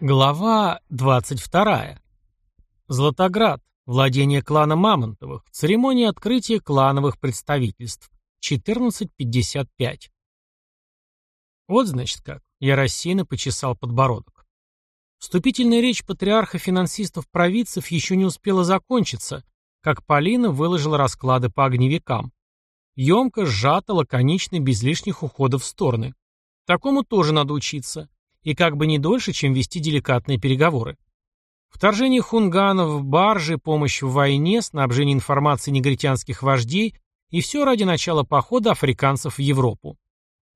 Глава 22. Златоград. Владение клана Мамонтовых. Церемония открытия клановых представительств. 14.55. Вот, значит, как. Я рассеянно почесал подбородок. Вступительная речь патриарха финансистов-провидцев еще не успела закончиться, как Полина выложила расклады по огневикам. Емко, сжато, лаконично, без лишних уходов в стороны. Такому тоже надо учиться и как бы не дольше, чем вести деликатные переговоры. Вторжение хунганов, баржи, помощь в войне, снабжение информацией негритянских вождей и все ради начала похода африканцев в Европу.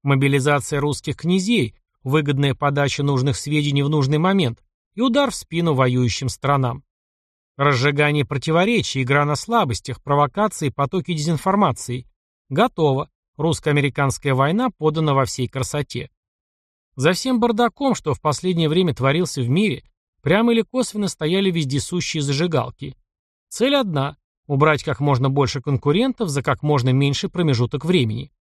Мобилизация русских князей, выгодная подача нужных сведений в нужный момент и удар в спину воюющим странам. Разжигание противоречий, игра на слабостях, провокации, потоки дезинформации. Готово. Русско-американская война подана во всей красоте. За всем бардаком, что в последнее время творился в мире, прямо или косвенно стояли вездесущие зажигалки. Цель одна – убрать как можно больше конкурентов за как можно меньший промежуток времени.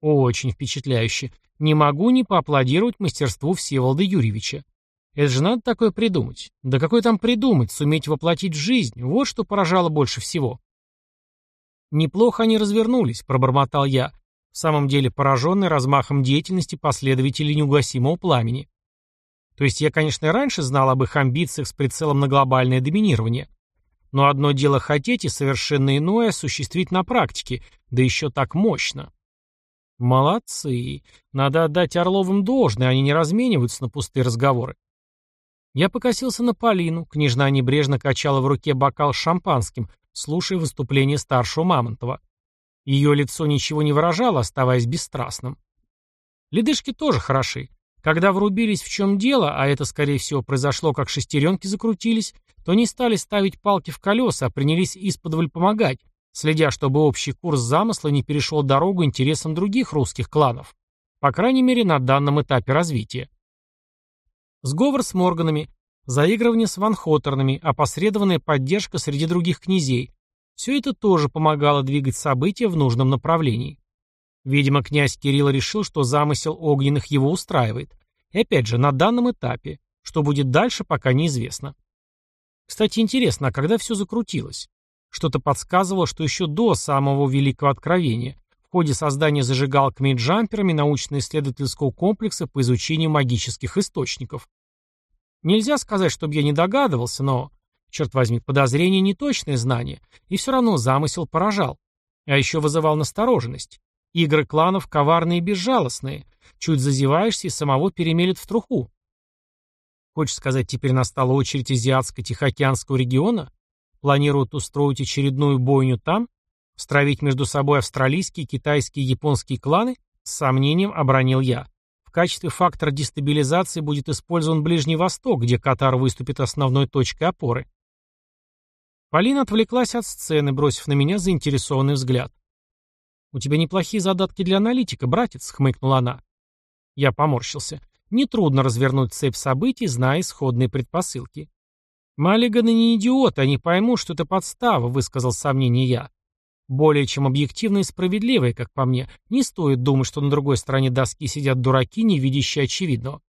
Очень впечатляюще. Не могу не поаплодировать мастерству Всеволода Юрьевича. Это же надо такое придумать. Да какое там придумать, суметь воплотить в жизнь, вот что поражало больше всего. Неплохо они развернулись, пробормотал я, в самом деле пораженный размахом деятельности последователей неугасимого пламени. То есть я, конечно, раньше знал об их амбициях с прицелом на глобальное доминирование. Но одно дело хотеть и совершенно иное осуществить на практике, да еще так мощно. Молодцы. Надо отдать Орловым должное, они не размениваются на пустые разговоры. Я покосился на Полину, княжна небрежно качала в руке бокал с шампанским, слушая выступление старшего Мамонтова. Ее лицо ничего не выражало, оставаясь бесстрастным. Ледышки тоже хороши. Когда врубились в чем дело, а это, скорее всего, произошло, как шестеренки закрутились, то не стали ставить палки в колеса, а принялись исподволь помогать, следя, чтобы общий курс замысла не перешел дорогу интересам других русских кланов. По крайней мере, на данном этапе развития. Сговор с Морганами, заигрывание с Ванхотернами, опосредованная поддержка среди других князей, все это тоже помогало двигать события в нужном направлении. Видимо, князь Кирилл решил, что замысел огненных его устраивает. И опять же, на данном этапе. Что будет дальше, пока неизвестно. Кстати, интересно, а когда все закрутилось? Что-то подсказывало, что еще до самого Великого Откровения, в ходе создания зажигалками и джамперами научно-исследовательского комплекса по изучению магических источников. Нельзя сказать, чтобы я не догадывался, но Черт возьми, подозрение не точное знание, и все равно замысел поражал. А еще вызывал настороженность. Игры кланов коварные и безжалостные. Чуть зазеваешься и самого перемелет в труху. Хочешь сказать, теперь настала очередь Азиатско-Тихоокеанского региона? Планируют устроить очередную бойню там? Стравить между собой австралийские, китайские и японские кланы? С сомнением обронил я. В качестве фактора дестабилизации будет использован Ближний Восток, где Катар выступит основной точкой опоры. Полина отвлеклась от сцены, бросив на меня заинтересованный взгляд. «У тебя неплохие задатки для аналитика, братец», — хмыкнула она. Я поморщился. Нетрудно развернуть цепь событий, зная исходные предпосылки. «Маллиганы не идиоты, они поймут, что это подстава», — высказал сомнение я. Более чем объективно и справедливое, как по мне. Не стоит думать, что на другой стороне доски сидят дураки, не видящие очевидного.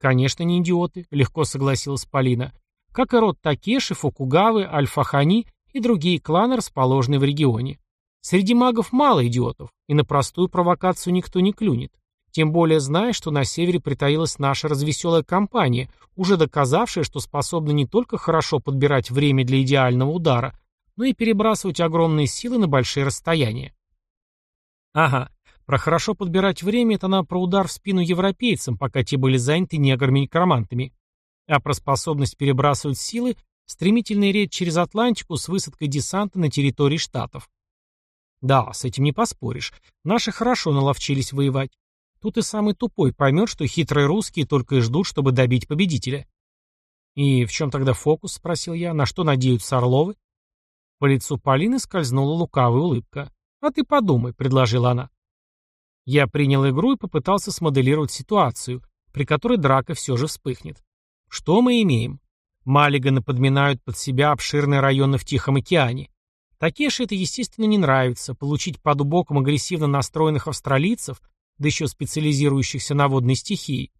«Конечно, не идиоты», — легко согласилась Полина как и род Такеши, Фукугавы, Альфахани и другие кланы, расположенные в регионе. Среди магов мало идиотов, и на простую провокацию никто не клюнет. Тем более зная, что на севере притаилась наша развеселая компания, уже доказавшая, что способна не только хорошо подбирать время для идеального удара, но и перебрасывать огромные силы на большие расстояния. Ага, про хорошо подбирать время это она про удар в спину европейцам, пока те были заняты неграми-некромантами а про способность перебрасывать силы – стремительный рейд через Атлантику с высадкой десанта на территории Штатов. Да, с этим не поспоришь. Наши хорошо наловчились воевать. Тут и самый тупой поймет, что хитрые русские только и ждут, чтобы добить победителя. «И в чем тогда фокус?» – спросил я. «На что надеются Орловы?» По лицу Полины скользнула лукавая улыбка. «А ты подумай», – предложила она. Я принял игру и попытался смоделировать ситуацию, при которой драка все же вспыхнет. Что мы имеем? Маллиганы подминают под себя обширные районы в Тихом океане. Такеши это, естественно, не нравится. Получить под боком агрессивно настроенных австралийцев, да еще специализирующихся на водной стихии.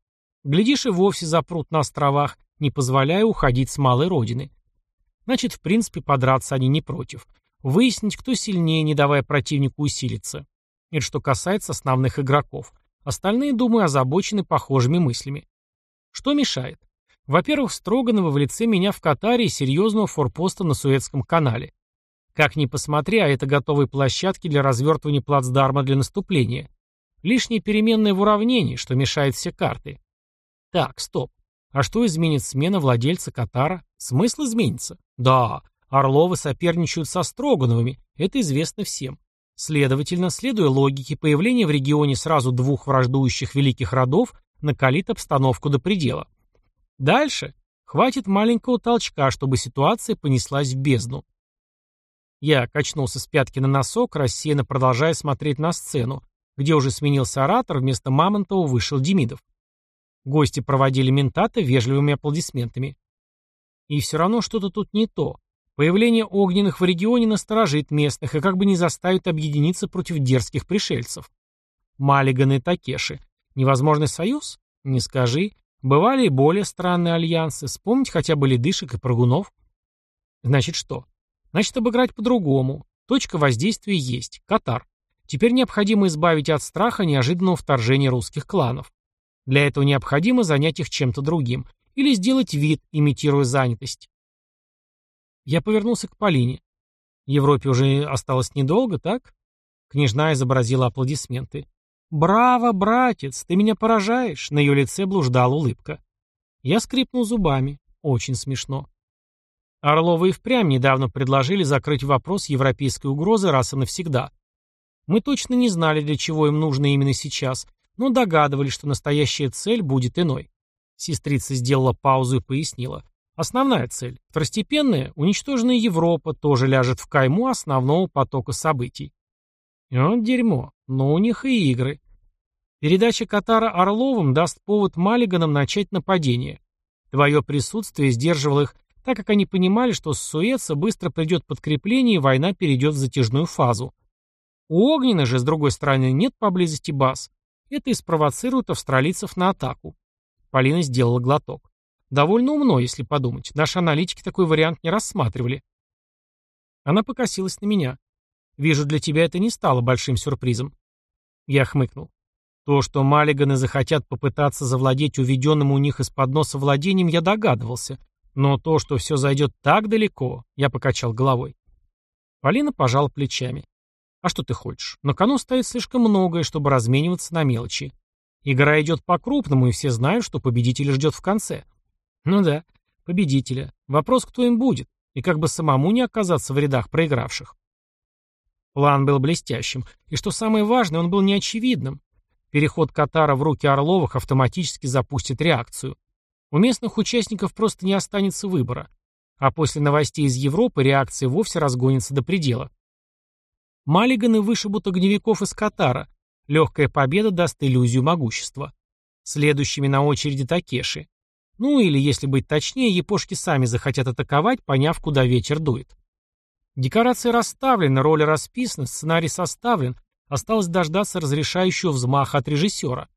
Глядишь, и вовсе запрут на островах, не позволяя уходить с малой родины. Значит, в принципе, подраться они не против. Выяснить, кто сильнее, не давая противнику усилиться. Это что касается основных игроков. Остальные, думаю, озабочены похожими мыслями. Что мешает? Во-первых, Строганова в лице меня в Катаре и серьезного форпоста на Суэцком канале. Как ни посмотри, а это готовые площадки для развертывания плацдарма для наступления. Лишние переменные в уравнении, что мешает все карты. Так, стоп. А что изменит смена владельца Катара? Смысл изменится? Да, Орловы соперничают со Строгановыми, это известно всем. Следовательно, следуя логике, появление в регионе сразу двух враждующих великих родов накалит обстановку до предела. Дальше хватит маленького толчка, чтобы ситуация понеслась в бездну. Я качнулся с пятки на носок, рассеянно продолжая смотреть на сцену, где уже сменился оратор, вместо Мамонтова вышел Демидов. Гости проводили ментата вежливыми аплодисментами. И все равно что-то тут не то. Появление огненных в регионе насторожит местных и как бы не заставит объединиться против дерзких пришельцев. Маллиган и Такеши. Невозможный союз? Не скажи. Бывали и более странные альянсы. Вспомнить хотя бы ледышек и прыгунов. Значит что? Значит обыграть по-другому. Точка воздействия есть. Катар. Теперь необходимо избавить от страха неожиданного вторжения русских кланов. Для этого необходимо занять их чем-то другим. Или сделать вид, имитируя занятость. Я повернулся к Полине. Европе уже осталось недолго, так? Княжна изобразила аплодисменты. «Браво, братец, ты меня поражаешь!» На ее лице блуждала улыбка. Я скрипнул зубами. Очень смешно. Орловы и впрямь недавно предложили закрыть вопрос европейской угрозы раз и навсегда. Мы точно не знали, для чего им нужно именно сейчас, но догадывались, что настоящая цель будет иной. Сестрица сделала паузу и пояснила. Основная цель. Второстепенная, уничтоженная Европа, тоже ляжет в кайму основного потока событий. Вот дерьмо. Но у них и игры. Передача Катара Орловым даст повод Маллиганам начать нападение. Твое присутствие сдерживало их, так как они понимали, что с Суэца быстро придет подкрепление и война перейдет в затяжную фазу. У Огнена же, с другой стороны, нет поблизости баз. Это и спровоцирует австралийцев на атаку. Полина сделала глоток. Довольно умно, если подумать. Наши аналитики такой вариант не рассматривали. Она покосилась на меня. Вижу, для тебя это не стало большим сюрпризом. Я хмыкнул. То, что Маллиганы захотят попытаться завладеть уведенным у них из-под носа владением, я догадывался. Но то, что все зайдет так далеко, я покачал головой. Полина пожала плечами. А что ты хочешь? На кону стоит слишком многое, чтобы размениваться на мелочи. Игра идет по-крупному, и все знают, что победитель ждет в конце. Ну да, победителя. Вопрос, кто им будет, и как бы самому не оказаться в рядах проигравших. План был блестящим, и что самое важное, он был неочевидным. Переход Катара в руки Орловых автоматически запустит реакцию. У местных участников просто не останется выбора. А после новостей из Европы реакция вовсе разгонится до предела. Маллиганы вышибут огневиков из Катара. Легкая победа даст иллюзию могущества. Следующими на очереди Такеши. Ну или, если быть точнее, япошки сами захотят атаковать, поняв, куда ветер дует. Декорации расставлены, роли расписаны, сценарий составлен, осталось дождаться разрешающего взмаха от режиссера.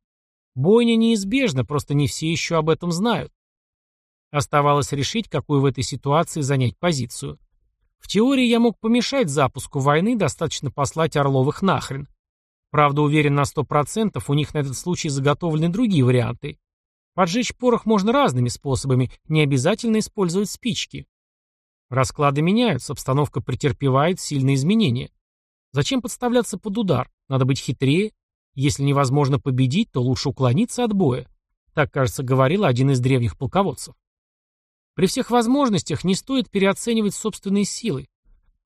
Бойня неизбежна, просто не все еще об этом знают. Оставалось решить, какую в этой ситуации занять позицию. В теории я мог помешать запуску войны, достаточно послать Орловых нахрен. Правда, уверен на сто процентов, у них на этот случай заготовлены другие варианты. Поджечь порох можно разными способами, не обязательно использовать спички. Расклады меняются, обстановка претерпевает сильные изменения. Зачем подставляться под удар? Надо быть хитрее. Если невозможно победить, то лучше уклониться от боя. Так, кажется, говорил один из древних полководцев. При всех возможностях не стоит переоценивать собственные силы.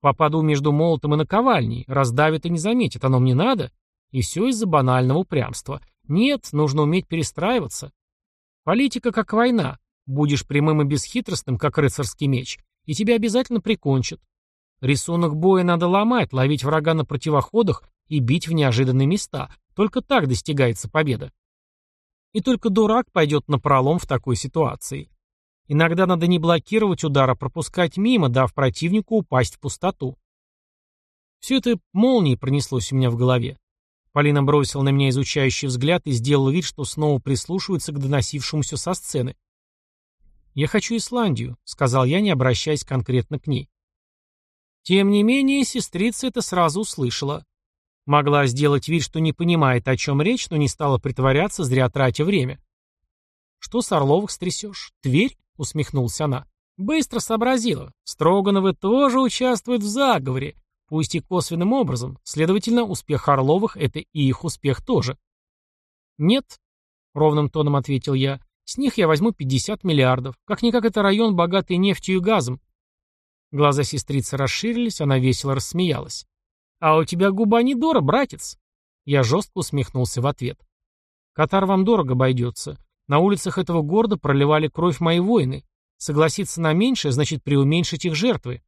Попаду между молотом и наковальней, раздавит и не заметит, оно мне надо. И все из-за банального упрямства. Нет, нужно уметь перестраиваться. Политика как война. Будешь прямым и бесхитростным, как рыцарский меч, и тебя обязательно прикончат. Рисунок боя надо ломать, ловить врага на противоходах и бить в неожиданные места. Только так достигается победа. И только дурак пойдет на пролом в такой ситуации. Иногда надо не блокировать удар, а пропускать мимо, дав противнику упасть в пустоту. Все это молнией пронеслось у меня в голове. Полина бросила на меня изучающий взгляд и сделала вид, что снова прислушивается к доносившемуся со сцены. «Я хочу Исландию», — сказал я, не обращаясь конкретно к ней. Тем не менее, сестрица это сразу услышала. Могла сделать вид, что не понимает, о чем речь, но не стала притворяться, зря тратя время. «Что с Орловых стрясешь? Тверь?» — усмехнулась она. «Быстро сообразила. Строгановы тоже участвуют в заговоре, пусть и косвенным образом. Следовательно, успех Орловых — это и их успех тоже». «Нет», — ровным тоном ответил я, — «с них я возьму 50 миллиардов. Как-никак это район, богатый нефтью и газом». Глаза сестрицы расширились, она весело рассмеялась. «А у тебя губа не дора, братец!» Я жестко усмехнулся в ответ. «Катар вам дорого обойдется. На улицах этого города проливали кровь мои воины. Согласиться на меньшее, значит преуменьшить их жертвы».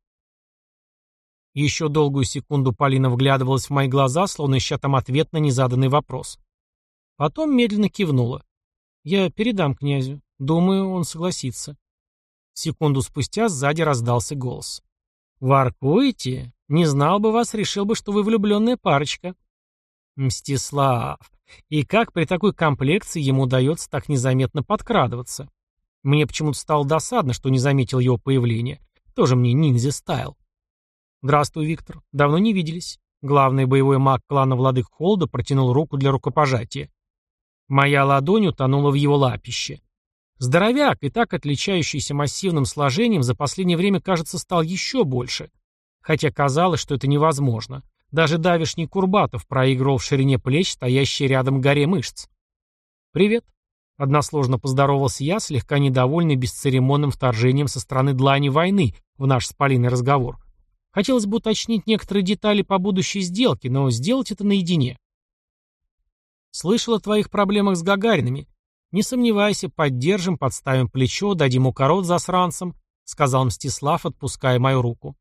Еще долгую секунду Полина вглядывалась в мои глаза, словно ища там ответ на незаданный вопрос. Потом медленно кивнула. «Я передам князю. Думаю, он согласится». Секунду спустя сзади раздался голос. «Воркуете? Не знал бы вас, решил бы, что вы влюбленная парочка. Мстислав. И как при такой комплекции ему удается так незаметно подкрадываться? Мне почему-то стало досадно, что не заметил его появления. Тоже мне ниндзя стайл. Здравствуй, Виктор. Давно не виделись. Главный боевой маг клана Владык Холда протянул руку для рукопожатия. Моя ладонь утонула в его лапище. Здоровяк, и так отличающийся массивным сложением, за последнее время, кажется, стал еще больше — хотя казалось, что это невозможно. Даже давишний Курбатов проигрывал в ширине плеч, стоящей рядом горе мышц. «Привет», — односложно поздоровался я, слегка недовольный бесцеремонным вторжением со стороны длани войны в наш спалиный разговор. Хотелось бы уточнить некоторые детали по будущей сделке, но сделать это наедине. Слышал о твоих проблемах с Гагаринами. Не сомневайся, поддержим, подставим плечо, дадим укорот засранцам, сказал Мстислав, отпуская мою руку.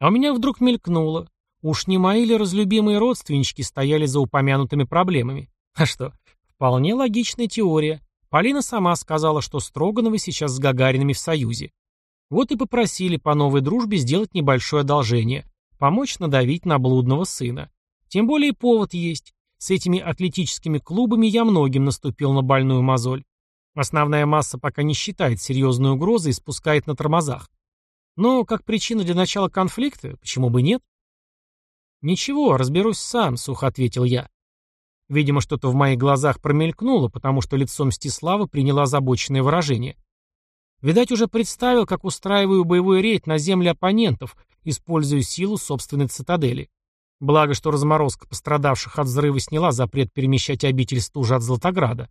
А у меня вдруг мелькнуло. Уж не мои ли разлюбимые родственнички стояли за упомянутыми проблемами? А что, вполне логичная теория. Полина сама сказала, что Строгановы сейчас с Гагаринами в союзе. Вот и попросили по новой дружбе сделать небольшое одолжение, помочь надавить на блудного сына. Тем более повод есть. С этими атлетическими клубами я многим наступил на больную мозоль. Основная масса пока не считает серьезной угрозой и спускает на тормозах. Но как причина для начала конфликта, почему бы нет? Ничего, разберусь сам, сухо ответил я. Видимо, что-то в моих глазах промелькнуло, потому что лицом Мстислава приняло озабоченное выражение. Видать, уже представил, как устраиваю боевой рейд на земли оппонентов, используя силу собственной цитадели. Благо, что разморозка пострадавших от взрыва сняла запрет перемещать обитель стужи от Златограда.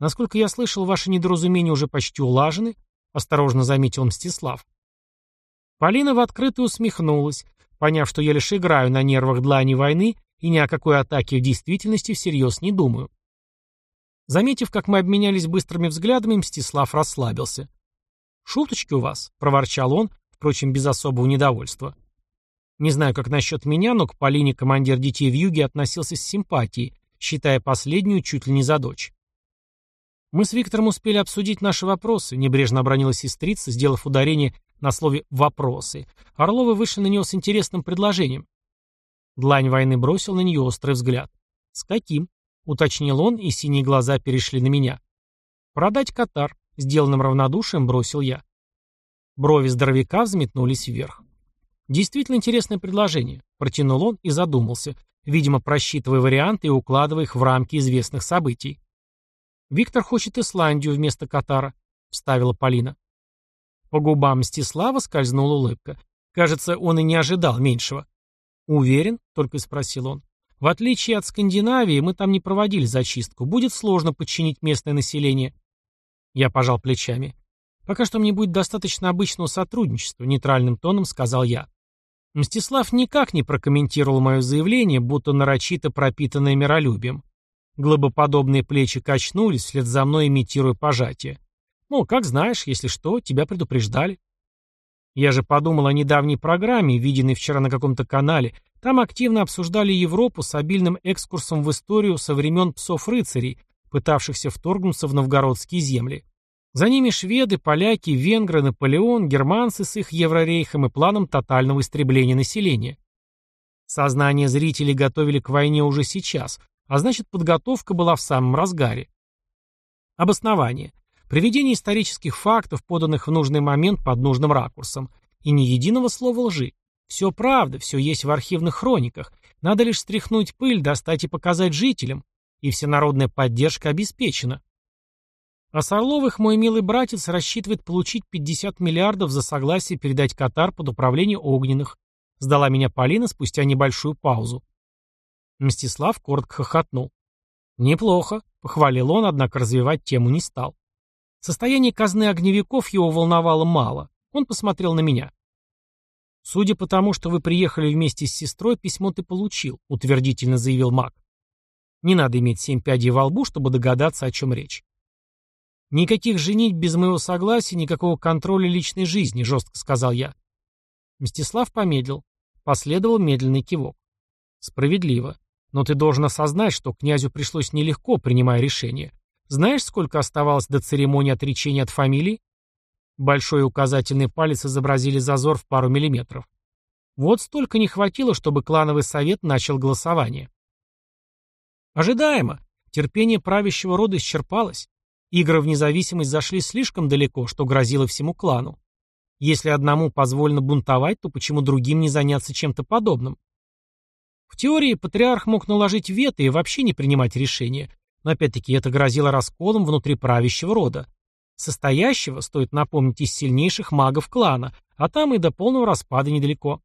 Насколько я слышал, ваши недоразумения уже почти улажены, осторожно заметил Мстислав. Полина в открытую усмехнулась, поняв, что я лишь играю на нервах длани войны и ни о какой атаке в действительности всерьез не думаю. Заметив, как мы обменялись быстрыми взглядами, Мстислав расслабился. «Шуточки у вас», — проворчал он, впрочем, без особого недовольства. Не знаю, как насчет меня, но к Полине командир детей в юге относился с симпатией, считая последнюю чуть ли не за дочь. Мы с Виктором успели обсудить наши вопросы, небрежно обронила сестрица, сделав ударение на слове «вопросы». Орловы вышли на него с интересным предложением. Длань войны бросил на нее острый взгляд. «С каким?» — уточнил он, и синие глаза перешли на меня. «Продать Катар», — сделанным равнодушием бросил я. Брови здоровяка взметнулись вверх. «Действительно интересное предложение», — протянул он и задумался, видимо, просчитывая варианты и укладывая их в рамки известных событий. «Виктор хочет Исландию вместо Катара», — вставила Полина. По губам Мстислава скользнула улыбка. Кажется, он и не ожидал меньшего. «Уверен?» — только спросил он. «В отличие от Скандинавии, мы там не проводили зачистку. Будет сложно подчинить местное население». Я пожал плечами. «Пока что мне будет достаточно обычного сотрудничества», — нейтральным тоном сказал я. Мстислав никак не прокомментировал мое заявление, будто нарочито пропитанное миролюбием. Глобоподобные плечи качнулись, вслед за мной имитируя пожатие. Ну, как знаешь, если что, тебя предупреждали. Я же подумал о недавней программе, виденной вчера на каком-то канале. Там активно обсуждали Европу с обильным экскурсом в историю со времен псов-рыцарей, пытавшихся вторгнуться в новгородские земли. За ними шведы, поляки, венгры, Наполеон, германцы с их еврорейхом и планом тотального истребления населения. Сознание зрителей готовили к войне уже сейчас, а значит подготовка была в самом разгаре. Обоснование. Приведение исторических фактов, поданных в нужный момент под нужным ракурсом. И ни единого слова лжи. Все правда, все есть в архивных хрониках. Надо лишь стряхнуть пыль, достать и показать жителям. И всенародная поддержка обеспечена. А с Орловых мой милый братец рассчитывает получить 50 миллиардов за согласие передать Катар под управление Огненных. Сдала меня Полина спустя небольшую паузу. Мстислав коротко хохотнул. «Неплохо», — похвалил он, однако развивать тему не стал. Состояние казны огневиков его волновало мало. Он посмотрел на меня. «Судя по тому, что вы приехали вместе с сестрой, письмо ты получил», — утвердительно заявил маг. «Не надо иметь семь пядей во лбу, чтобы догадаться, о чем речь». «Никаких женить без моего согласия, никакого контроля личной жизни», — жестко сказал я. Мстислав помедлил. Последовал медленный кивок. «Справедливо. Но ты должен осознать, что князю пришлось нелегко, принимая решение. Знаешь, сколько оставалось до церемонии отречения от фамилии? Большой указательный палец изобразили зазор в пару миллиметров. Вот столько не хватило, чтобы клановый совет начал голосование. Ожидаемо. Терпение правящего рода исчерпалось. Игры в независимость зашли слишком далеко, что грозило всему клану. Если одному позволено бунтовать, то почему другим не заняться чем-то подобным? В теории патриарх мог наложить вето и вообще не принимать решения, но опять-таки это грозило расколом внутри правящего рода. Состоящего, стоит напомнить, из сильнейших магов клана, а там и до полного распада недалеко.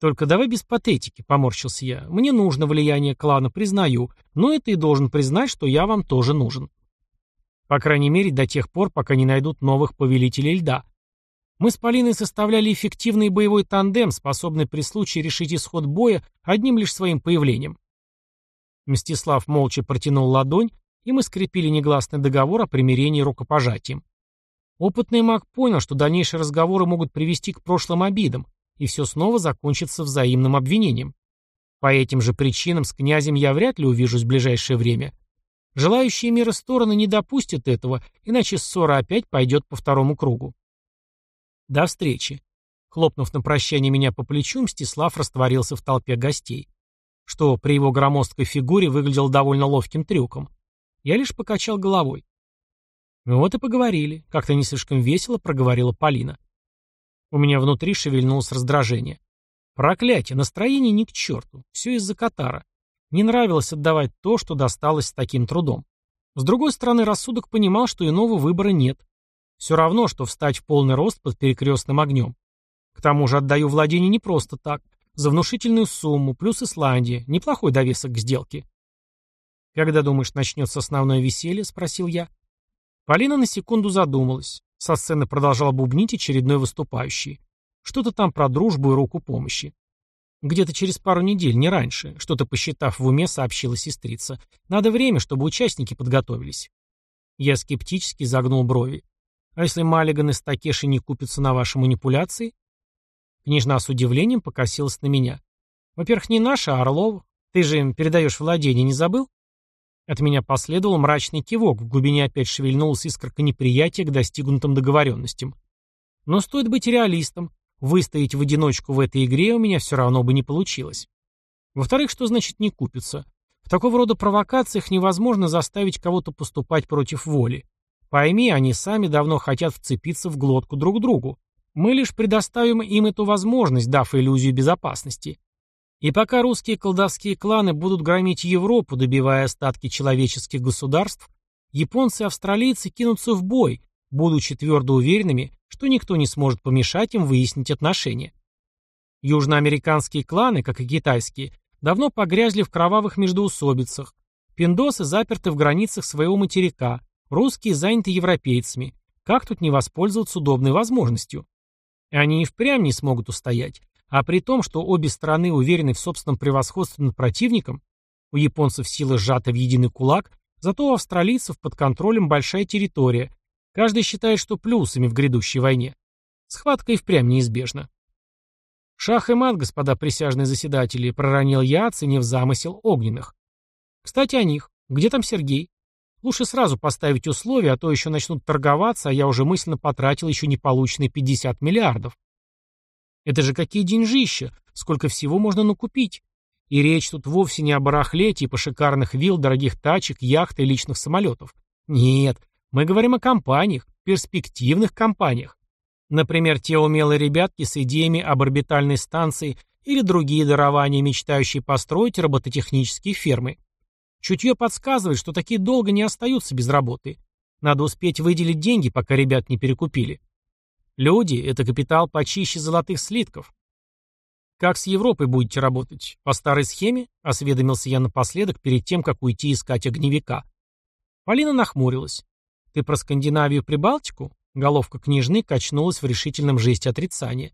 «Только давай без патетики», — поморщился я. «Мне нужно влияние клана, признаю, но и ты должен признать, что я вам тоже нужен». По крайней мере, до тех пор, пока не найдут новых повелителей льда. Мы с Полиной составляли эффективный боевой тандем, способный при случае решить исход боя одним лишь своим появлением. Мстислав молча протянул ладонь, и мы скрепили негласный договор о примирении рукопожатием. Опытный маг понял, что дальнейшие разговоры могут привести к прошлым обидам, и все снова закончится взаимным обвинением. По этим же причинам с князем я вряд ли увижусь в ближайшее время. Желающие мира стороны не допустят этого, иначе ссора опять пойдет по второму кругу. До встречи. Хлопнув на прощание меня по плечу, Мстислав растворился в толпе гостей. Что при его громоздкой фигуре выглядело довольно ловким трюком. Я лишь покачал головой. «Ну вот и поговорили», — как-то не слишком весело проговорила Полина. У меня внутри шевельнулось раздражение. Проклятие, настроение ни к черту. Все из-за Катара. Не нравилось отдавать то, что досталось с таким трудом. С другой стороны, рассудок понимал, что иного выбора нет. Все равно, что встать в полный рост под перекрестным огнем. К тому же отдаю владение не просто так, за внушительную сумму, плюс Исландия, неплохой довесок к сделке. «Когда, думаешь, начнется основное веселье?» — спросил я. Полина на секунду задумалась. Со сцены продолжал бубнить очередной выступающий. Что-то там про дружбу и руку помощи. Где-то через пару недель, не раньше, что-то посчитав в уме, сообщила сестрица. Надо время, чтобы участники подготовились. Я скептически загнул брови. А если Маллиган и Стакеши не купятся на ваши манипуляции? Княжна с удивлением покосилась на меня. Во-первых, не наша, а Орлов. Ты же им передаешь владение, не забыл? От меня последовал мрачный кивок, в глубине опять шевельнулась искорка неприятия к достигнутым договоренностям. Но стоит быть реалистом. Выстоять в одиночку в этой игре у меня все равно бы не получилось. Во-вторых, что значит не купится? В такого рода провокациях невозможно заставить кого-то поступать против воли. Пойми, они сами давно хотят вцепиться в глотку друг другу. Мы лишь предоставим им эту возможность, дав иллюзию безопасности. И пока русские колдовские кланы будут громить Европу, добивая остатки человеческих государств, японцы и австралийцы кинутся в бой, будучи твердо уверенными, что никто не сможет помешать им выяснить отношения. Южноамериканские кланы, как и китайские, давно погрязли в кровавых междоусобицах. Пиндосы заперты в границах своего материка, Русские заняты европейцами. Как тут не воспользоваться удобной возможностью? Они и впрямь не смогут устоять. А при том, что обе стороны уверены в собственном превосходстве над противником, у японцев сила сжата в единый кулак, зато у австралийцев под контролем большая территория. Каждый считает, что плюсами в грядущей войне. Схватка и впрямь неизбежна. «Шах и мат, господа присяжные заседатели», — проронил я, оценив замысел огненных. «Кстати, о них. Где там Сергей? Лучше сразу поставить условия, а то еще начнут торговаться, а я уже мысленно потратил еще не полученные 50 миллиардов. Это же какие деньжища, сколько всего можно накупить. И речь тут вовсе не о барахле типа шикарных вилл, дорогих тачек, яхт и личных самолетов. Нет, мы говорим о компаниях, перспективных компаниях. Например, те умелые ребятки с идеями об орбитальной станции или другие дарования, мечтающие построить робототехнические фермы. Чутье подсказывает, что такие долго не остаются без работы. Надо успеть выделить деньги, пока ребят не перекупили. Люди – это капитал почище золотых слитков. «Как с Европой будете работать? По старой схеме?» – осведомился я напоследок перед тем, как уйти искать огневика. Полина нахмурилась. «Ты про Скандинавию и Прибалтику?» Головка княжны качнулась в решительном жесте отрицания.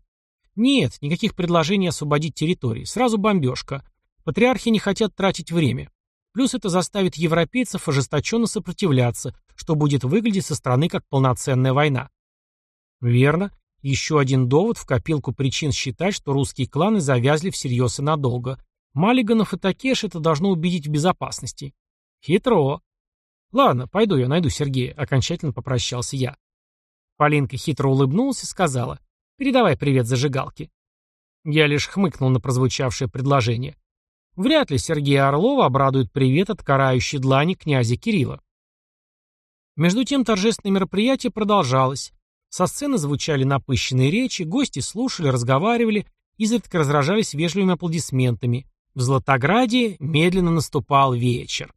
«Нет, никаких предложений освободить территории. Сразу бомбежка. Патриархи не хотят тратить время. Плюс это заставит европейцев ожесточенно сопротивляться, что будет выглядеть со стороны как полноценная война». «Верно. Еще один довод в копилку причин считать, что русские кланы завязли всерьез и надолго. Маллиганов и Такеш это должно убедить в безопасности. Хитро. Ладно, пойду я найду Сергея, окончательно попрощался я. Полинка хитро улыбнулась и сказала, передавай привет зажигалке. Я лишь хмыкнул на прозвучавшее предложение. Вряд ли Сергея Орлова обрадует привет от карающей длани князя Кирилла. Между тем торжественное мероприятие продолжалось. Со сцены звучали напыщенные речи, гости слушали, разговаривали, изредка разражались вежливыми аплодисментами. В Златограде медленно наступал вечер.